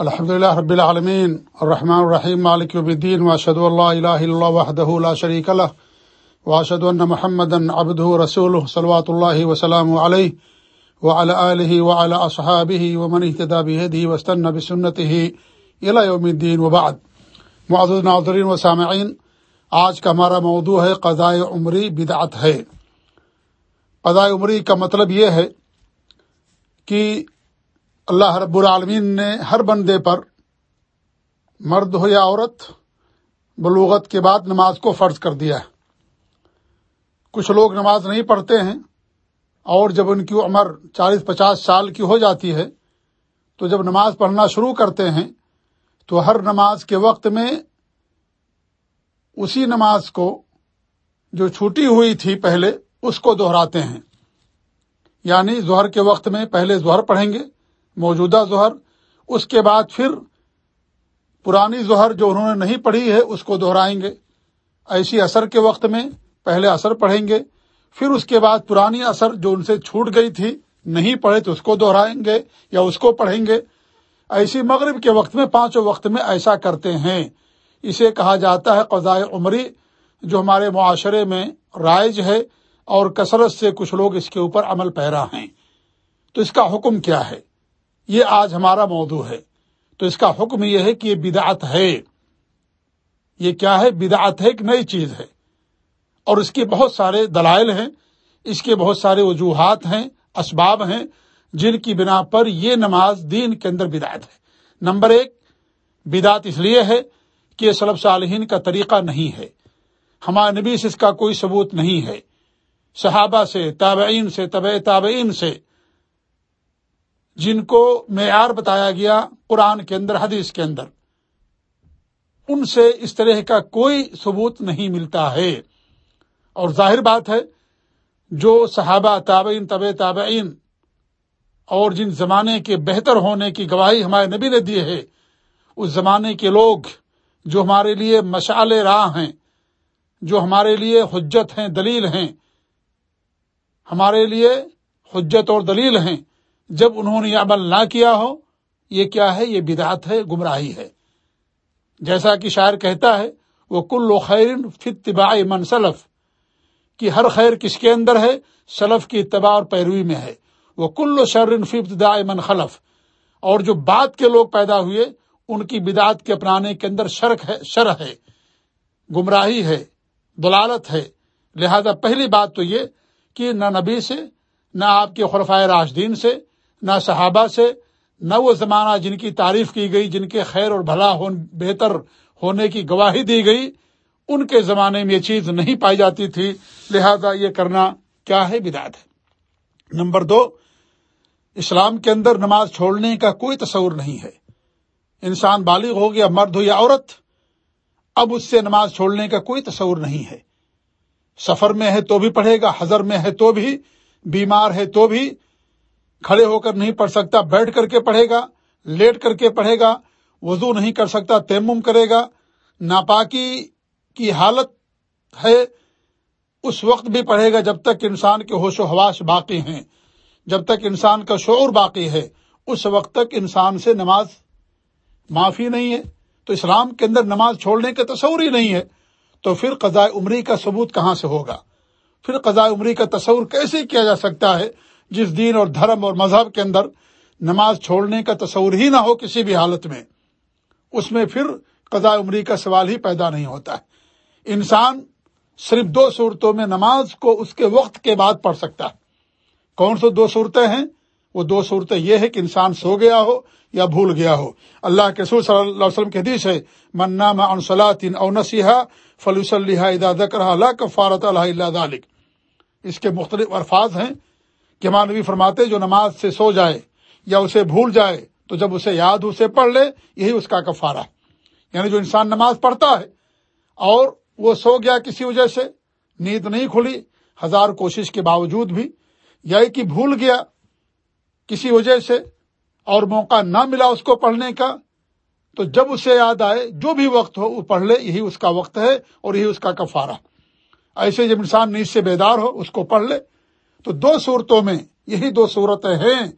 الحمد لله رب العالمين الرحمن الرحيم مالك يوم الدين واشهد ان لا اله الا الله وحده لا شريك له واشهد ان محمدا عبده ورسوله صلوات الله وسلامه عليه وعلى اله وعلى اصحابه ومن اهتدى بهديه واستنى بسنته الى يوم الدين وبعد۔ معزز ناظرین و سامعین آج کا ہمارا موضوع ہے قضاء عمری بدعت ہے۔ قضاء عمری کا مطلب یہ ہے کہ اللہ رب العالمین نے ہر بندے پر مرد ہو یا عورت، بلوغت کے بعد نماز کو فرض کر دیا ہے۔ کچھ لوگ نماز نہیں پڑھتے ہیں اور جب ان کی عمر چالیس پچاس سال کی ہو جاتی ہے، تو جب نماز پڑھنا شروع کرتے ہیں، تو ہر نماز کے وقت میں اسی نماز کو جو چھوٹی ہوئی تھی پہلے، اس کو دہراتے ہیں۔ یعنی ظہر کے وقت میں پہلے ظہر پڑھیں گے موجودہ ظہر، اس کے بعد پھر پرانی ظہر جو انہوں نے نہیں پڑھی ہے، اس کو دہرائیں گے۔ ایسی اثر کے وقت میں پہلے اثر پڑھیں گے، پھر اس کے بعد پرانی اثر جو ان سے چھوٹ گئی تھی، نہیں پڑھے تو اس کو دہرائیں گے یا اس کو پڑھیں گے۔ ایسی مغرب کے وقت میں، پانچوں وقت میں ایسا کرتے ہیں۔ اسے کہا جاتا ہے قضاء عمری، جو ہمارے معاشرے میں رائج ہے اور کثرت سے کچھ لوگ اس کے اوپر عمل پیرا ہیں۔ تو اس کا حکم کیا ہے؟ یہ آج ہمارا موضوع ہے۔ تو اس کا حکم یہ ہے کہ یہ بدعت ہے۔ یہ کیا ہے؟ بدعت ہے ایک نئی چیز ہے۔ اور اس کے بہت سارے دلائل ہیں۔ اس کے بہت سارے وجوہات ہیں، اسباب ہیں، جن کی بنا پر یہ نماز دین کے اندر بدعت ہے۔ نمبر ایک، بدعت اس لیے ہے کہ یہ سلب صالحین کا طریقہ نہیں ہے۔ ہمارے نبی سے اس کا کوئی ثبوت نہیں ہے۔ صحابہ سے، تابعین سے طب تابعین سے۔ جن کو معیار بتایا گیا قرآن کے اندر، حدیث کے اندر۔ ان سے اس طرح کا کوئی ثبوت نہیں ملتا ہے۔ اور ظاہر بات ہے، جو صحابہ، تابعین طب تابعین اور جن زمانے کے بہتر ہونے کی گواہی ہمارے نبی نے دی ہے، اس زمانے کے لوگ جو ہمارے لیے مشعل راہ ہیں، جو ہمارے لیے حجت ہیں، دلیل ہیں۔ ہمارے لیے حجت اور دلیل ہیں۔ جب انہوں نے یہ عمل نہ کیا ہو، یہ کیا ہے؟ یہ بدعت ہے، گمراہی ہے۔ جیسا کہ شاعر کہتا ہے وہ کل و خیر فتباء من سلف۔ کہ ہر خیر کس کے اندر ہے؟ سلف کی اتباع اور پیروی میں ہے۔ وہ کل و شرن فبتدا من خلف۔ اور جو بعد کے لوگ پیدا ہوئے، ان کی بدعت کے اپنانے کے اندر شرک ہے شر ہے۔ گمراہی ہے، دلالت ہے۔ لہذا پہلی بات تو یہ کہ نہ نبی سے، نہ آپ کے خلفۂ راشدین سے نہ صحابہ سے، نہ وہ زمانہ جن کی تعریف کی گئی، جن کے خیر اور بھلا ہو بہتر ہونے کی گواہی دی گئی، ان کے زمانے میں یہ چیز نہیں پائی جاتی تھی۔ لہذا یہ کرنا کیا ہے؟ بدعت ہے۔ نمبر دو، اسلام کے اندر نماز چھوڑنے کا کوئی تصور نہیں ہے۔ انسان بالغ ہو گیا، مرد ہو یا عورت، اب اس سے نماز چھوڑنے کا کوئی تصور نہیں ہے۔ سفر میں ہے تو بھی پڑھے گا، حضر میں ہے تو بھی، بیمار ہے تو بھی کھڑے ہو کر نہیں پڑھ سکتا، بیٹھ کر کے پڑھے گا، لیٹ کر کے پڑھے گا، وضو نہیں کر سکتا، تیمم کرے گا۔ ناپاکی کی حالت ہے، اس وقت بھی پڑھے گا جب تک انسان کے ہوش و حواس باقی ہیں۔ جب تک انسان کا شعور باقی ہے، اس وقت تک انسان سے نماز معافی نہیں ہے۔ تو اسلام کے اندر نماز چھوڑنے کا تصور ہی نہیں ہے۔ تو پھر قضاء عمری کا ثبوت کہاں سے ہوگا؟ پھر قضاء عمری کا تصور کیسے کیا جا سکتا ہے؟ جس دین اور دھرم اور مذہب کے اندر نماز چھوڑنے کا تصور ہی نہ ہو کسی بھی حالت میں، اس میں پھر قضاء عمری کا سوال ہی پیدا نہیں ہوتا ہے۔ انسان صرف دو صورتوں میں نماز کو اس کے وقت کے بعد پڑھ سکتا ہے۔ کون سو دو صورتیں ہیں؟ وہ دو صورتیں یہ ہے کہ انسان سو گیا ہو یا بھول گیا ہو۔ اللہ کے سور صلی اللہ علیہ وسلم کے حدیث ہے منا انصلاطین او نسیحا فلوص اللہ اداد اللہ کفارت اللہ علیہ اس کے مختلف الفاظ ہیں۔ کہ ہمارے نبی فرماتے جو نماز سے سو جائے یا اسے بھول جائے تو جب اسے یاد اسے پڑھ لے، یہی اس کا کفارہ یعنی جو انسان نماز پڑھتا ہے اور وہ سو گیا کسی وجہ سے، نیند نہیں کھلی، ہزار کوشش کے باوجود بھی، یا کہ بھول گیا کسی وجہ سے اور موقع نہ ملا اس کو پڑھنے کا، تو جب اسے یاد آئے، جو بھی وقت ہو، وہ پڑھ لے، یہی اس کا وقت ہے اور یہی اس کا کفارہ ایسے جب انسان نیند سے بیدار ہو، اس کو پڑھ لے تو دو صورتوں میں یہی دو صورتیں ہیں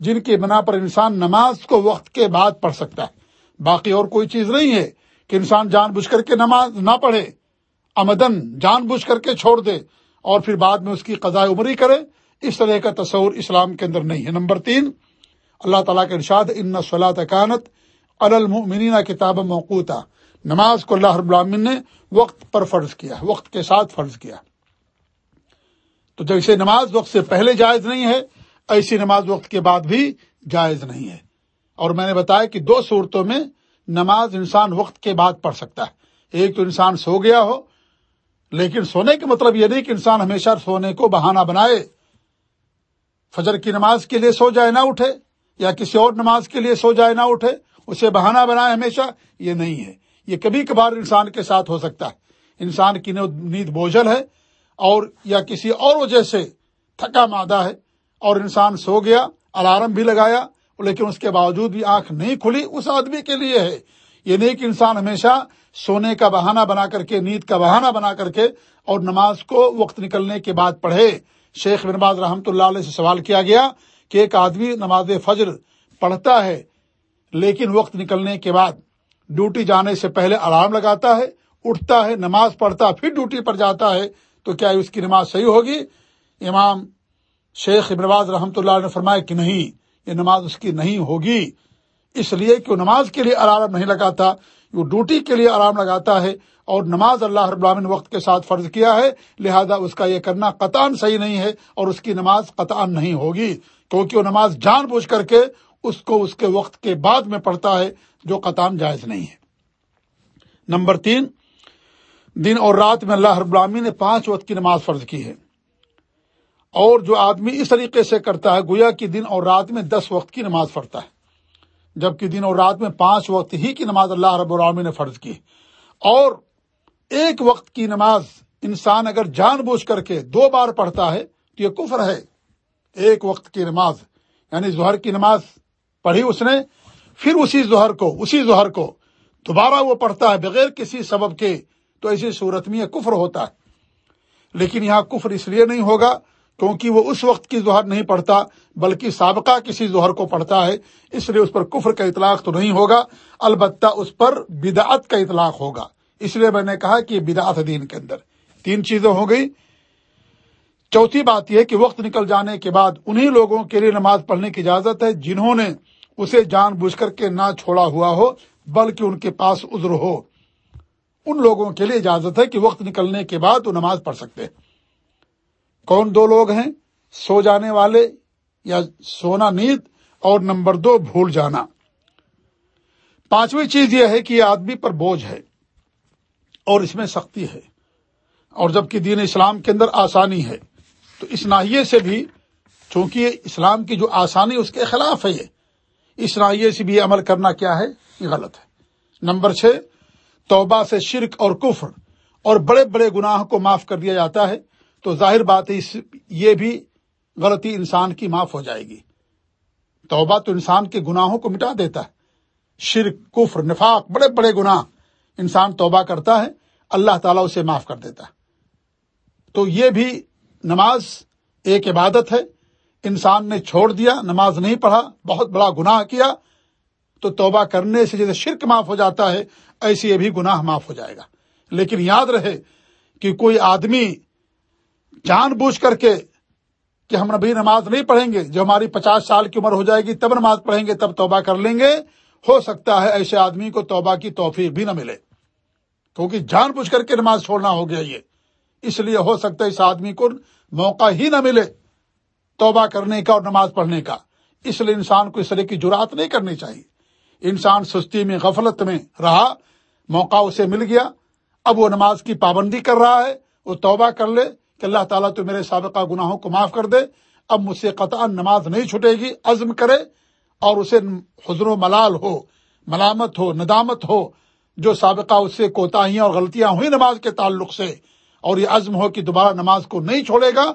جن کی بنا پر انسان نماز کو وقت کے بعد پڑھ سکتا ہے۔ باقی اور کوئی چیز نہیں ہے کہ انسان جان بوجھ کر کے نماز نہ پڑھے امدن جان بوجھ کر کے چھوڑ دے اور پھر بعد میں اس کی قضاء عمری کرے۔ اس طرح کا تصور اسلام کے اندر نہیں ہے۔ نمبر تین، اللہ تعالیٰ کے ارشاد، ان صلاح تکانت المؤمنین کتاب موقوتا نماز کو اللہ رب العالمین نے وقت پر فرض کیا، وقت کے ساتھ فرض کیا۔ تو جیسے نماز وقت سے پہلے جائز نہیں ہے، ایسی نماز وقت کے بعد بھی جائز نہیں ہے۔ اور میں نے بتایا کہ دو صورتوں میں نماز انسان وقت کے بعد پڑھ سکتا ہے۔ ایک تو انسان سو گیا ہو، لیکن سونے کا مطلب یہ نہیں کہ انسان ہمیشہ سونے کو بہانہ بنائے۔ فجر کی نماز کے لیے سو جائے نہ اٹھے، یا کسی اور نماز کے لیے سو جائے نہ اٹھے، اسے بہانہ بنائے ہمیشہ، یہ نہیں ہے۔ یہ کبھی کبھار انسان کے ساتھ ہو سکتا ہے۔ انسان کی نیند بوجھل ہے اور یا کسی اور وجہ سے تھکا مادہ ہے اور انسان سو گیا، الارم بھی لگایا، لیکن اس کے باوجود بھی آنکھ نہیں کھلی، اس آدمی کے لیے ہے۔ یہ نہیں کہ انسان ہمیشہ سونے کا بہانہ بنا کر کے، نیند کا بہانہ بنا کر کے اور نماز کو وقت نکلنے کے بعد پڑھے۔ شیخ بنباز رحمۃ اللہ علیہ سے سوال کیا گیا کہ ایک آدمی نماز فجر پڑھتا ہے، لیکن وقت نکلنے کے بعد ڈیوٹی جانے سے پہلے الارم لگاتا ہے، اٹھتا ہے، نماز پڑھتا، پھر ڈیوٹی پر جاتا ہے۔ تو کیا اس کی نماز صحیح ہوگی؟ امام شیخ ابرواز رحمۃ اللہ نے فرمایا کہ نہیں، یہ نماز اس کی نہیں ہوگی۔ اس لیے کہ وہ نماز کے لیے الارم نہیں لگاتا، وہ ڈیوٹی کے لیے آرام لگاتا ہے اور نماز اللہ رب العالمین وقت کے ساتھ فرض کیا ہے، لہذا اس کا یہ کرنا قطان صحیح نہیں ہے اور اس کی نماز قطان نہیں ہوگی۔ کیونکہ وہ نماز جان بوجھ کر کے اس کو اس کے وقت کے بعد میں پڑھتا ہے، جو قطان جائز نہیں ہے۔ نمبر تین دن اور رات میں اللہ رب العالمین نے پانچ وقت کی نماز فرض کی ہے۔ اور جو آدمی اس طریقے سے کرتا ہے، گویا کہ دن اور رات میں دس وقت کی نماز پڑھتا ہے۔ جبکہ دن اور رات میں پانچ وقت ہی کی نماز اللہ رب العالمین نے فرض کی۔ اور ایک وقت کی نماز انسان اگر جان بوجھ کر کے دو بار پڑھتا ہے، تو یہ کفر ہے۔ ایک وقت کی نماز یعنی ظہر کی نماز پڑھی اس نے، پھر اسی ظہر کو، اسی ظہر کو دوبارہ وہ پڑھتا ہے بغیر کسی سبب کے۔ تو ایسی صورت میں یہ کفر ہوتا ہے۔ لیکن یہاں کفر اس لیے نہیں ہوگا کیونکہ وہ اس وقت کی ظہر نہیں پڑھتا، بلکہ سابقہ کسی ظہر کو پڑھتا ہے۔ اس لیے اس پر کفر کا اطلاق تو نہیں ہوگا، البتہ اس پر بدعت کا اطلاق ہوگا۔ اس لیے میں نے کہا کہ بدعت دین کے اندر۔ تین چیزیں ہو گئی۔ چوتھی بات یہ کہ وقت نکل جانے کے بعد انہی لوگوں کے لیے نماز پڑھنے کی اجازت ہے جنہوں نے اسے جان بوجھ کر کے نہ چھوڑا ہوا ہو، بلکہ ان کے پاس عذر ہو۔ ان لوگوں کے لیے اجازت ہے کہ وقت نکلنے کے بعد وہ نماز پڑھ سکتے ہیں۔ کون دو لوگ ہیں؟ سو جانے والے یا سونا نیند اور نمبر دو بھول جانا۔ پانچویں چیز یہ ہے کہ یہ آدمی پر بوجھ ہے اور اس میں سختی ہے۔ اور جبکہ دین اسلام کے اندر آسانی ہے، تو اس ناحیے سے بھی چونکہ اسلام کی جو آسانی اس کے خلاف ہے یہ اس ناحیے سے بھی عمل کرنا کیا ہے؟ یہ غلط ہے۔ نمبر چھ توبہ سے شرک اور کفر اور بڑے بڑے گناہ کو معاف کر دیا جاتا ہے، تو ظاہر بات ہے، اس یہ بھی غلطی انسان کی معاف ہو جائے گی۔ توبہ تو انسان کے گناہوں کو مٹا دیتا ہے۔ شرک، کفر، نفاق، بڑے بڑے گناہ انسان توبہ کرتا ہے، اللہ تعالیٰ اسے معاف کر دیتا ہے۔ تو یہ بھی نماز ایک عبادت ہے۔ انسان نے چھوڑ دیا، نماز نہیں پڑھا، بہت بڑا گناہ کیا تو توبہ کرنے سے جیسے شرک معاف ہو جاتا ہے، ایسے یہ بھی گناہ معاف ہو جائے گا۔ لیکن یاد رہے کہ کوئی آدمی جان بوجھ کر کے کہ ہم نبی نماز نہیں پڑھیں گے، جو ہماری پچاس سال کی عمر ہو جائے گی، تب نماز پڑھیں گے، تب توبہ کر لیں گے۔ ہو سکتا ہے ایسے آدمی کو توبہ کی توفیق بھی نہ ملے۔ کیونکہ جان بوجھ کر کے نماز چھوڑنا ہو گیا یہ۔ اس لیے ہو سکتا ہے اس آدمی کو موقع ہی نہ ملے توبہ کرنے کا اور نماز پڑھنے کا۔ اس لیے انسان کو اس طرح کی جرات نہیں کرنی چاہیے۔ انسان سستی میں، غفلت میں رہا، موقع اسے مل گیا۔ اب وہ نماز کی پابندی کر رہا ہے، وہ توبہ کر لے کہ اللہ تعالیٰ تو میرے سابقہ گناہوں کو معاف کر دے۔ اب مجھ سے قطع نماز نہیں چھٹے گی، عزم کرے اور اسے حضر و ملال ہو، ملامت ہو، ندامت ہو، جو سابقہ اس سے کوتاہیاں اور غلطیاں ہوئی نماز کے تعلق سے۔ اور یہ عزم ہو کہ دوبارہ نماز کو نہیں چھوڑے گا۔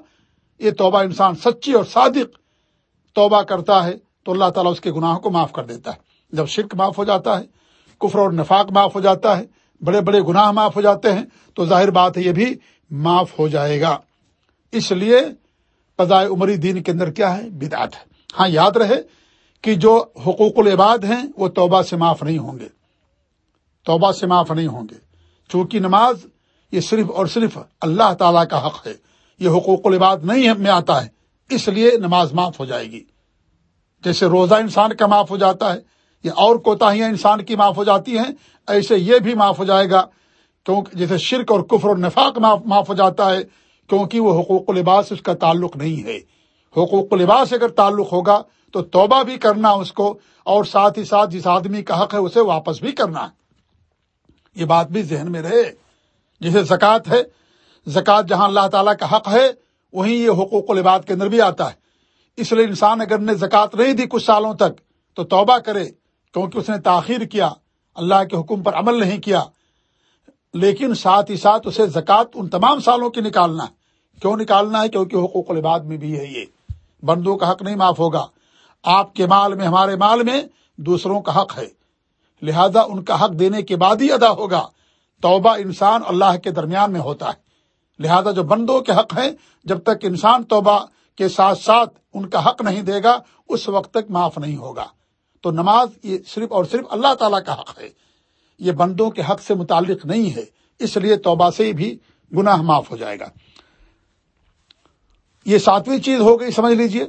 یہ توبہ انسان سچی اور صادق توبہ کرتا ہے تو اللہ تعالیٰ اس کے گناہوں کو معاف کر دیتا ہے۔ جب شرک معاف ہو جاتا ہے، کفر اور نفاق معاف ہو جاتا ہے، بڑے بڑے گناہ معاف ہو جاتے ہیں، تو ظاہر بات ہے یہ بھی معاف ہو جائے گا۔ اس لیے قضاء عمری دین کے اندر کیا ہے؟ بدعت ہے۔ ہاں یاد رہے کہ جو حقوق العباد ہیں، وہ توبہ سے معاف نہیں ہوں گے۔ توبہ سے معاف نہیں ہوں گے۔ چونکہ نماز یہ صرف اور صرف اللہ تعالی کا حق ہے۔ یہ حقوق العباد نہیں میں آتا ہے۔ اس لیے نماز معاف ہو جائے گی۔ جیسے روزہ انسان کا معاف ہو جاتا ہے یا اور کوتاہیاں انسان کی معاف ہو جاتی ہیں، ایسے یہ بھی معاف ہو جائے گا۔ کیونکہ جیسے شرک اور کفر اور نفاق معاف ہو جاتا ہے، کیونکہ وہ حقوق لباس اس کا تعلق نہیں ہے۔ حقوق لباس اگر تعلق ہوگا تو توبہ بھی کرنا اس کو، اور ساتھ ہی ساتھ جس آدمی کا حق ہے اسے واپس بھی کرنا۔ یہ بات بھی ذہن میں رہے۔ جسے زکوٰۃ ہے، زکوٰۃ جہاں اللہ تعالیٰ کا حق ہے، وہیں یہ حقوق العباد کے اندر بھی آتا ہے۔ اس لیے انسان اگر نے زکوٰۃ نہیں دی کچھ سالوں تک، تو توبہ کرے۔ کیونکہ اس نے تاخیر کیا، اللہ کے حکم پر عمل نہیں کیا۔ لیکن ساتھ ہی ساتھ اسے زکوٰۃ ان تمام سالوں کی نکالنا ہے۔ کیوں نکالنا ہے؟ کیونکہ حقوق العباد میں بھی ہے۔ یہ بندوں کا حق نہیں معاف ہوگا۔ آپ کے مال میں، ہمارے مال میں دوسروں کا حق ہے۔ لہذا ان کا حق دینے کے بعد ہی ادا ہوگا۔ توبہ انسان اللہ کے درمیان میں ہوتا ہے۔ لہذا جو بندوں کے حق ہیں، جب تک انسان توبہ کے ساتھ ساتھ ان کا حق نہیں دے گا، اس وقت تک معاف نہیں ہوگا۔ تو نماز یہ صرف اور صرف اللہ تعالیٰ کا حق ہے۔ یہ بندوں کے حق سے متعلق نہیں ہے۔ اس لیے توبہ سے بھی گناہ معاف ہو جائے گا۔ یہ ساتویں چیز ہو گئی، سمجھ لیجیے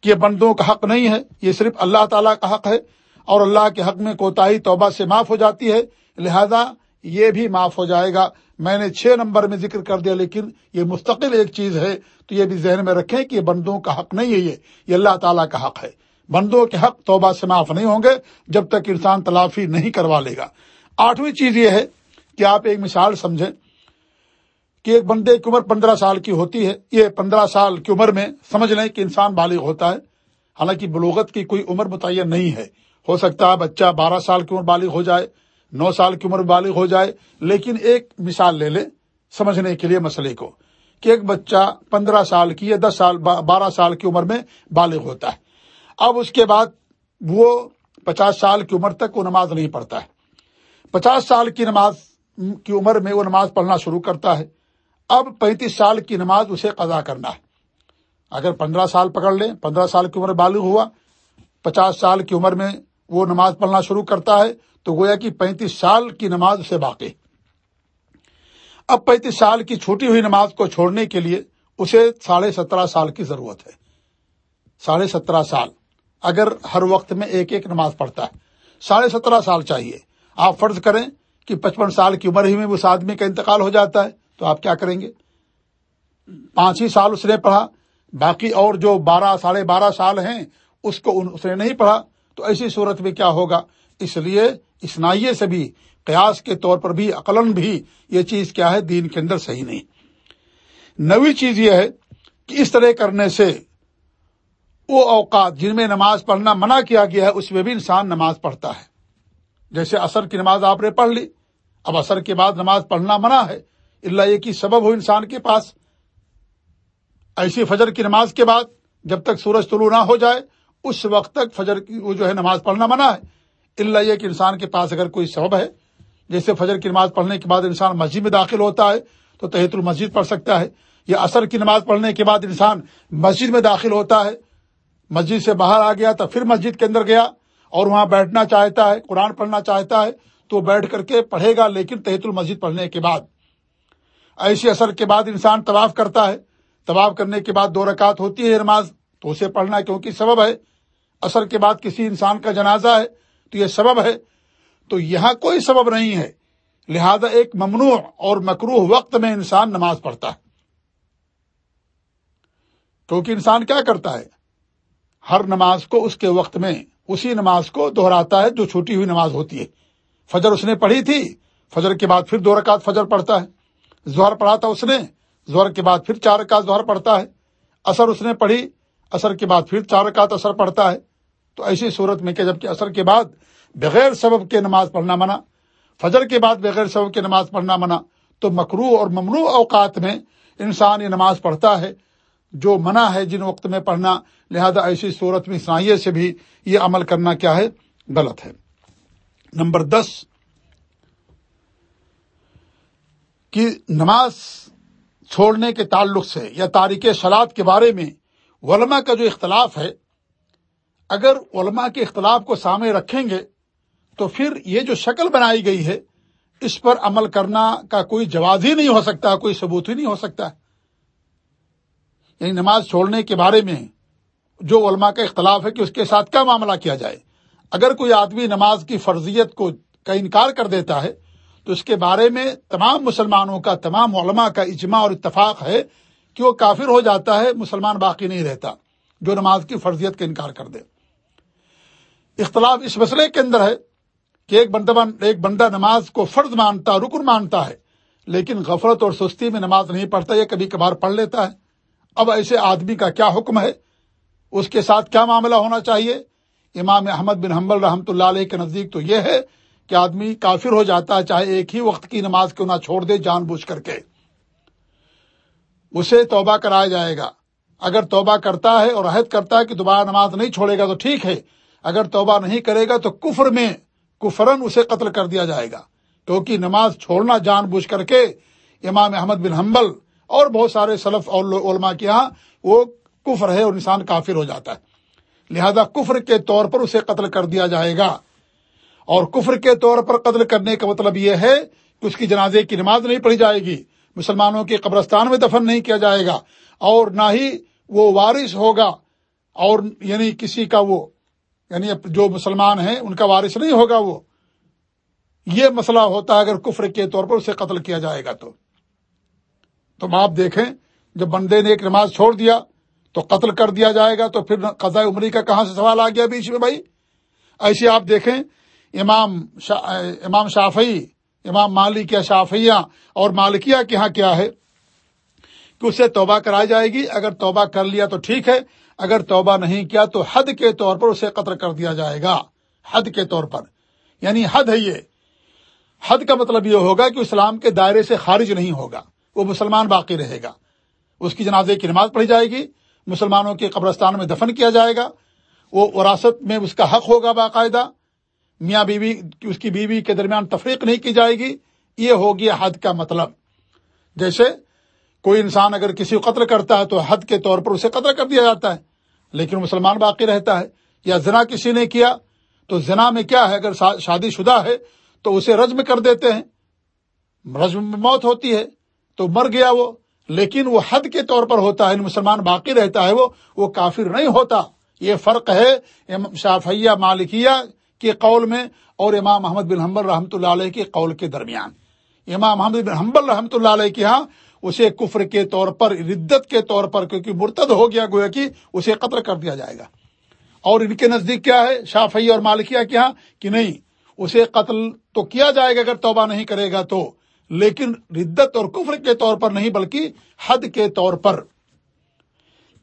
کہ یہ بندوں کا حق نہیں ہے۔ یہ صرف اللہ تعالیٰ کا حق ہے اور اللہ کے حق میں کوتاہی توبہ سے معاف ہو جاتی ہے۔ لہذا یہ بھی معاف ہو جائے گا۔ میں نے چھ نمبر میں ذکر کر دیا، لیکن یہ مستقل ایک چیز ہے۔ تو یہ بھی ذہن میں رکھیں کہ یہ بندوں کا حق نہیں ہے یہ یہ اللہ تعالیٰ کا حق ہے۔ بندوں کے حق توبہ سے معاف نہیں ہوں گے جب تک انسان تلافی نہیں کروا لے گا۔ آٹھویں چیز یہ ہے کہ آپ ایک مثال سمجھیں کہ ایک بندے کی عمر پندرہ سال کی ہوتی ہے۔ یہ پندرہ سال کی عمر میں سمجھ لیں کہ انسان بالغ ہوتا ہے۔ حالانکہ بلوغت کی کوئی عمر متعین نہیں ہے۔ ہو سکتا ہے بچہ بارہ سال کی عمر بالغ ہو جائے، نو سال کی عمر بالغ ہو جائے، لیکن ایک مثال لے لیں سمجھنے کے لیے مسئلے کو کہ ایک بچہ پندرہ سال کی یا دس سال، بارہ سال کی عمر میں بالغ ہوتا ہے۔ اب اس کے بعد وہ پچاس سال کی عمر تک وہ نماز نہیں پڑھتا ہے۔ پچاس سال کی نماز کی عمر میں وہ نماز پڑھنا شروع کرتا ہے۔ اب پینتیس سال کی نماز اسے قضا کرنا ہے۔ اگر پندرہ سال پکڑ لیں، پندرہ سال کی عمر بالغ ہوا، پچاس سال کی عمر میں وہ نماز پڑھنا شروع کرتا ہے، تو گویا کہ پینتیس سال کی نماز اسے باقی اب پینتیس سال کی چھوٹی ہوئی نماز کو چھوڑنے کے لیے اسے ساڑھے سترہ سال کی ضرورت ہے۔ ساڑھے سترہ سال۔ اگر ہر وقت میں ایک ایک نماز پڑھتا ہے، ساڑھے سترہ سال چاہیے۔ آپ فرض کریں کہ پچپن سال کی عمر ہی میں اس آدمی کا انتقال ہو جاتا ہے، تو آپ کیا کریں گے؟ پانچ ہی سال اس نے پڑھا، باقی اور جو بارہ، ساڑھے بارہ سال ہیں، اس کو اس نے نہیں پڑھا، تو ایسی صورت میں کیا ہوگا؟ اس لیے اسنائیے سے بھی، قیاس کے طور پر بھی عقلن بھی، یہ چیز کیا ہے؟ دین کے اندر صحیح نہیں۔ نوی چیز یہ ہے کہ اس طرح کرنے سے وہ اوقات جن میں نماز پڑھنا منع کیا گیا ہے، اس میں بھی انسان نماز پڑھتا ہے۔ جیسے اثر کی نماز آپ نے پڑھ لی، اب اثر کے بعد نماز پڑھنا منع ہے۔ اللہ یہ کی سبب ہو انسان کے پاس۔ ایسی فجر کی نماز کے بعد جب تک سورج طلوع نہ ہو جائے، اس وقت تک فجر کی وہ جو ہے نماز پڑھنا منع ہے۔ اللہ یہ کہ انسان کے پاس اگر کوئی سبب ہے، جیسے فجر کی نماز پڑھنے کے بعد انسان مسجد میں داخل ہوتا ہے، تو تحت المسجد پڑھ سکتا ہے۔ یا اثر کی نماز پڑھنے کے بعد انسان مسجد میں داخل ہوتا ہے مسجد سے باہر آ گیا تو پھر مسجد کے اندر گیا اور وہاں بیٹھنا چاہتا ہے، قرآن پڑھنا چاہتا ہے، تو بیٹھ کر کے پڑھے گا، لیکن تحت المسجد پڑھنے کے بعد۔ ایسی اثر کے بعد انسان طواف کرتا ہے۔ طواف کرنے کے بعد دو رکعت ہوتی ہے نماز، تو اسے پڑھنا کیونکہ سبب ہے۔ اثر کے بعد کسی انسان کا جنازہ ہے، تو یہ سبب ہے۔ تو یہاں کوئی سبب نہیں ہے۔ لہذا ایک ممنوع اور مکروح وقت میں انسان نماز پڑھتا ہے۔ کیونکہ انسان کیا کرتا ہے؟ ہر نماز کو اس کے وقت میں اسی نماز کو دہراتا ہے جو چھوٹی ہوئی نماز ہوتی ہے۔ فجر اس نے پڑھی تھی، فجر کے بعد پھر دو رکعت فجر پڑھتا ہے۔ زہر پڑھا تھا اس نے زہر کے بعد پھر چار رکعت زہر پڑھتا ہے۔ اثر اس نے پڑھی، اثر کے بعد پھر چار رکعت اثر پڑھتا ہے۔ تو ایسی صورت میں کہ جبکہ اثر کے بعد بغیر سبب کے نماز پڑھنا منع، فجر کے بعد بغیر سبب کے نماز پڑھنا منع، تو مکرو اور ممنوع اوقات میں انسان یہ نماز پڑھتا ہے۔ جو منع ہے جن وقت میں پڑھنا، لہذا ایسی صورت میں اسنائیے سے بھی یہ عمل کرنا کیا ہے؟ غلط ہے۔ نمبر دس، کہ نماز چھوڑنے کے تعلق سے یا تاریخ سلاد کے بارے میں علماء کا جو اختلاف ہے، اگر علماء کے اختلاف کو سامنے رکھیں گے تو پھر یہ جو شکل بنائی گئی ہے، اس پر عمل کرنا کا کوئی جواز ہی نہیں ہو سکتا، کوئی ثبوت ہی نہیں ہو سکتا۔ یعنی نماز چھوڑنے کے بارے میں جو علماء کا اختلاف ہے کہ اس کے ساتھ کیا معاملہ کیا جائے۔ اگر کوئی آدمی نماز کی فرضیت کو کا انکار کر دیتا ہے، تو اس کے بارے میں تمام مسلمانوں کا، تمام علماء کا اجماع اور اتفاق ہے کہ وہ کافر ہو جاتا ہے، مسلمان باقی نہیں رہتا، جو نماز کی فرضیت کا انکار کر دے۔ اختلاف اس مسئلے کے اندر ہے کہ ایک بندہ ایک بندہ نماز کو فرض مانتا، رکن مانتا ہے، لیکن غفرت اور سستی میں نماز نہیں پڑھتا، یہ کبھی کبھار پڑھ لیتا ہے۔ اب ایسے آدمی کا کیا حکم ہے؟ اس کے ساتھ کیا معاملہ ہونا چاہیے؟ امام احمد بن حمبل رحمۃ اللہ علیہ کے نزدیک تو یہ ہے کہ آدمی کافر ہو جاتا ہے، چاہے ایک ہی وقت کی نماز کیوں نہ چھوڑ دے، جان بوجھ کر کے۔ اسے توبہ کرایا جائے گا۔ اگر توبہ کرتا ہے اور عہد کرتا ہے کہ دوبارہ نماز نہیں چھوڑے گا تو ٹھیک ہے۔ اگر توبہ نہیں کرے گا تو کفر میں کفرن اسے قتل کر دیا جائے گا۔ کیونکہ نماز چھوڑنا، جان بوجھ کر کے امام احمد بن حنبل اور بہت سارے سلف اور علماء کے یہاں وہ کفر ہے اور انسان کافر ہو جاتا ہے۔ لہذا کفر کے طور پر اسے قتل کر دیا جائے گا۔ اور کفر کے طور پر قتل کرنے کا مطلب یہ ہے کہ اس کی جنازے کی نماز نہیں پڑھی جائے گی۔ مسلمانوں کے قبرستان میں دفن نہیں کیا جائے گا۔ اور نہ ہی وہ وارث ہوگا۔ اور یعنی کسی کا وہ یعنی جو مسلمان ہیں، ان کا وارث نہیں ہوگا وہ۔ یہ مسئلہ ہوتا ہے اگر کفر کے طور پر اسے قتل کیا جائے گا تو۔ تم آپ دیکھیں، جب بندے نے ایک نماز چھوڑ دیا تو قتل کر دیا جائے گا، تو پھر قضاء عمری کا کہاں سے سوال آ گیا بیچ میں بھائی؟ ایسے آپ دیکھیں، امام شا، امام شافعی، امام مالک یا شافیہ اور مالکیہ کے ہاں کیا ہے؟ کہ اسے توبہ کرائی جائے گی، اگر توبہ کر لیا تو ٹھیک ہے، اگر توبہ نہیں کیا تو حد کے طور پر اسے قتل کر دیا جائے گا، حد کے طور پر۔ یعنی حد ہے یہ۔ حد کا مطلب یہ ہوگا کہ اسلام کے دائرے سے خارج نہیں ہوگا۔ وہ مسلمان باقی رہے گا۔ اس کی جنازے کی نماز پڑھی جائے گی، مسلمانوں کے قبرستان میں دفن کیا جائے گا۔ وہ وراثت میں اس کا حق ہوگا باقاعدہ۔ میاں بیوی اس کی بیوی کے درمیان تفریق نہیں کی جائے گی۔ یہ ہوگی حد کا مطلب۔ جیسے کوئی انسان اگر کسی کو قتل کرتا ہے تو حد کے طور پر اسے قتل کر دیا جاتا ہے، لیکن مسلمان باقی رہتا ہے یا زنا کسی نے کیا، تو زنا میں کیا ہے؟ اگر شادی شدہ ہے تو اسے رجم کر دیتے ہیں۔ رجم میں موت ہوتی ہے۔ تو مر گیا وہ، لیکن وہ حد کے طور پر ہوتا ہے یعنی مسلمان باقی رہتا ہے وہ وہ کافر نہیں ہوتا۔ یہ فرق ہے شافیہ مالکیہ کے قول میں اور امام محمد بن حمبل رحمۃ اللہ علیہ کے قول کے درمیان۔ امام محمد بن حمبل رحمۃ اللہ علیہ کے ہاں اسے کفر کے طور پر، ردت کے طور پر، کیونکہ مرتد ہو گیا گویا کہ اسے قتل کر دیا جائے گا۔ اور ان کے نزدیک کیا ہے؟ شافی اور مالکیہ کیا ہاں کہ نہیں، اسے قتل تو کیا جائے گا اگر توبہ نہیں کرے گا تو۔ لیکن ردت اور کفر کے طور پر نہیں بلکہ حد کے طور پر۔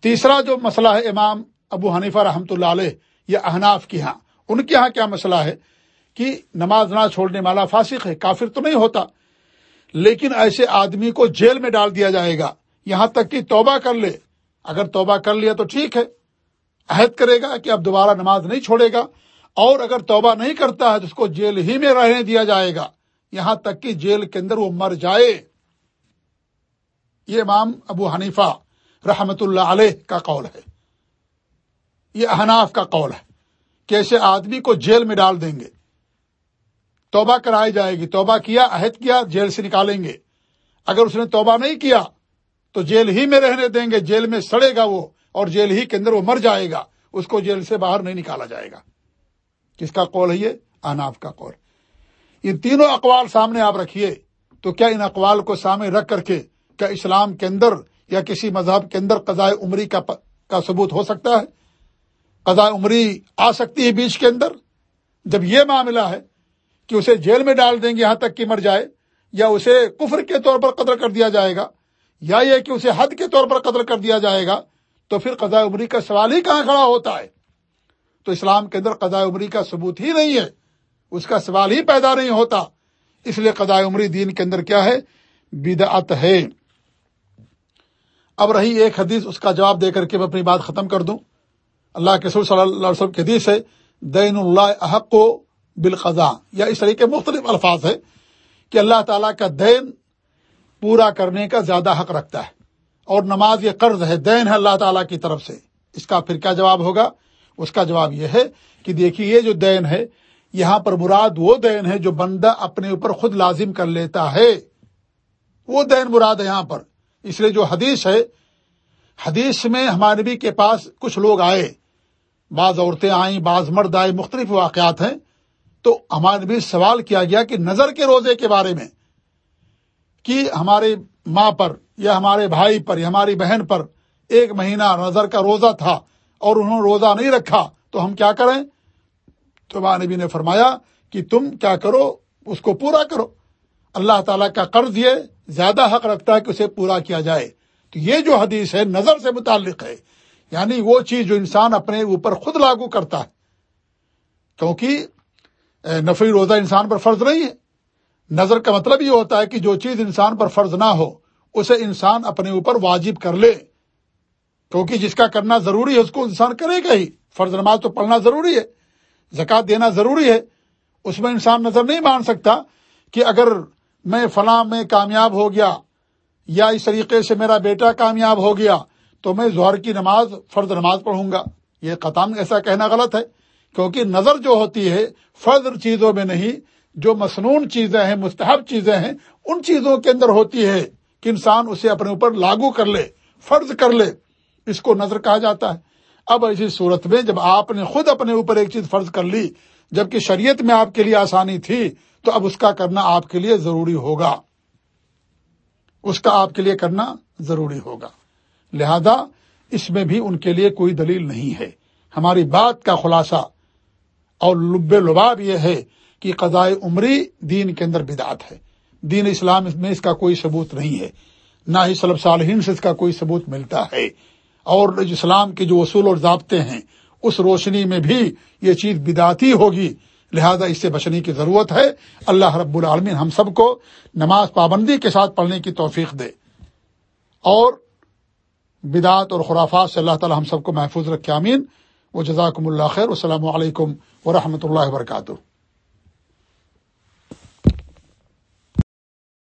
تیسرا جو مسئلہ ہے امام ابو حنیفہ رحمۃ اللہ علیہ یا احناف کی ہاں ان کے یہاں کیا مسئلہ ہے کہ نماز نہ چھوڑنے والا فاسق ہے، کافر تو نہیں ہوتا، لیکن ایسے آدمی کو جیل میں ڈال دیا جائے گا، یہاں تک کہ توبہ کر لے۔ اگر توبہ کر لیا تو ٹھیک ہے، عہد کرے گا کہ اب دوبارہ نماز نہیں چھوڑے گا، اور اگر توبہ نہیں کرتا ہے تو اس کو جیل ہی میں رہنے دیا جائے گا۔ یہاں تک کہ جیل کے اندر وہ مر جائے۔ یہ امام ابو حنیفہ رحمت اللہ علیہ کا قول ہے۔ یہ احناف کا قول ہے کہ ایسے آدمی کو جیل میں ڈال دیں گے۔ توبہ کرائی جائے گی۔ توبہ کیا، عہد کیا، جیل سے نکالیں گے۔ اگر اس نے توبہ نہیں کیا تو جیل ہی میں رہنے دیں گے، جیل میں سڑے گا وہ اور جیل ہی کے اندر وہ مر جائے گا۔ اس کو جیل سے باہر نہیں نکالا جائے گا۔ کس کا قول ہے یہ؟ اناف کا قول۔ ان تینوں اقوال سامنے آپ رکھیے، تو کیا ان اقوال کو سامنے رکھ کر کے کیا اسلام کے اندر یا کسی مذہب کے اندر قضاء عمری کا کا ثبوت ہو سکتا ہے؟ قضاء عمری آ سکتی ہے بیچ کے اندر؟ جب یہ معاملہ ہے کہ اسے جیل میں ڈال دیں گے یہاں تک کہ مر جائے، یا اسے کفر کے طور پر قتل کر دیا جائے گا، یا یہ کہ اسے حد کے طور پر قتل کر دیا جائے گا، تو پھر قضاء عمری کا سوال ہی کہاں کھڑا ہوتا ہے؟ تو اسلام کے اندر قضاء عمری کا ثبوت ہی نہیں ہے۔ اس کا سوال ہی پیدا نہیں ہوتا۔ اس لیے قضاء عمری دین کے اندر کیا ہے؟ بدعت ہے۔ اب رہی ایک حدیث، اس کا جواب دے کر کے میں اپنی بات ختم کر دوں۔ اللہ کے صلی اللہ علیہ وسلم کی حدیث ہے، دین اللہ احق کو بالقضاء۔ یا اس طریقے مختلف الفاظ ہے کہ اللہ تعالیٰ کا دین پورا کرنے کا زیادہ حق رکھتا ہے۔ اور نماز یہ قرض ہے، دین ہے اللہ تعالیٰ کی طرف سے۔ اس کا پھر کیا جواب ہوگا؟ اس کا جواب یہ ہے کہ دیکھیے، یہ جو دین ہے یہاں پر مراد وہ دین ہے جو بندہ اپنے اوپر خود لازم کر لیتا ہے۔ وہ دین مراد ہے یہاں پر۔ اس لیے جو حدیث ہے، حدیث میں ہمارے نبی کے پاس کچھ لوگ آئے۔ بعض عورتیں آئیں، بعض مرد آئے، مختلف واقعات ہیں۔ تو ہمارے نبی سوال کیا گیا کہ نظر کے روزے کے بارے میں، کہ ہمارے ماں پر یا ہمارے بھائی پر یا ہماری بہن پر ایک مہینہ نظر کا روزہ تھا اور انہوں نے روزہ نہیں رکھا، تو ہم کیا کریں؟ تو ماں نبی نے فرمایا کہ تم کیا کرو؟ اس کو پورا کرو۔ اللہ تعالیٰ کا قرض یہ زیادہ حق رکھتا ہے کہ اسے پورا کیا جائے۔ تو یہ جو حدیث ہے نظر سے متعلق ہے۔ یعنی وہ چیز جو انسان اپنے اوپر خود لاگو کرتا ہے۔ کیونکہ نفری روزہ انسان پر فرض نہیں ہے۔ نظر کا مطلب یہ ہوتا ہے کہ جو چیز انسان پر فرض نہ ہو، اسے انسان اپنے اوپر واجب کر لے۔ کیونکہ جس کا کرنا ضروری ہے، اس کو انسان کرے گا ہی۔ فرض نماز تو پڑھنا ضروری ہے۔ زکات دینا ضروری ہے، اس میں انسان نظر نہیں مان سکتا کہ اگر میں فلاں میں کامیاب ہو گیا یا اس طریقے سے میرا بیٹا کامیاب ہو گیا تو میں ظہر کی نماز، فرض نماز پڑھوں گا۔ یہ قطام ایسا کہنا غلط ہے، کیونکہ نظر جو ہوتی ہے فرض چیزوں میں نہیں، جو مصنون چیزیں ہیں، مستحب چیزیں ہیں، ان چیزوں کے اندر ہوتی ہے کہ انسان اسے اپنے اوپر لاگو کر لے، فرض کر لے، اس کو نظر کہا جاتا ہے۔ اب ایسی صورت میں جب آپ نے خود اپنے اوپر ایک چیز فرض کر لی، جبکہ شریعت میں آپ کے لیے آسانی تھی، تو اب اس کا کرنا آپ کے لیے ضروری ہوگا۔ اس کا آپ کے لیے کرنا ضروری ہوگا۔ لہذا اس میں بھی ان کے لیے کوئی دلیل نہیں ہے۔ ہماری بات کا خلاصہ اور لب لباب یہ ہے کہ قضاء عمری دین کے اندر بدعت ہے۔ دین اسلام میں اس کا کوئی ثبوت نہیں ہے۔ نہ ہی صلب صالحین سے اس کا کوئی ثبوت ملتا ہے۔ اور اسلام کے جو اصول اور ضابطے ہیں، اس روشنی میں بھی یہ چیز بداتی ہوگی۔ لہذا اس سے بچنے کی ضرورت ہے۔ اللہ رب العالمین ہم سب کو نماز پابندی کے ساتھ پڑھنے کی توفیق دے۔ اور بدعت اور خرافات سے اللہ تعالی ہم سب کو محفوظ رکھے امین و جزاکم اللہ خیر۔ السلام علیکم ورحمۃ اللہ وبرکاتہ۔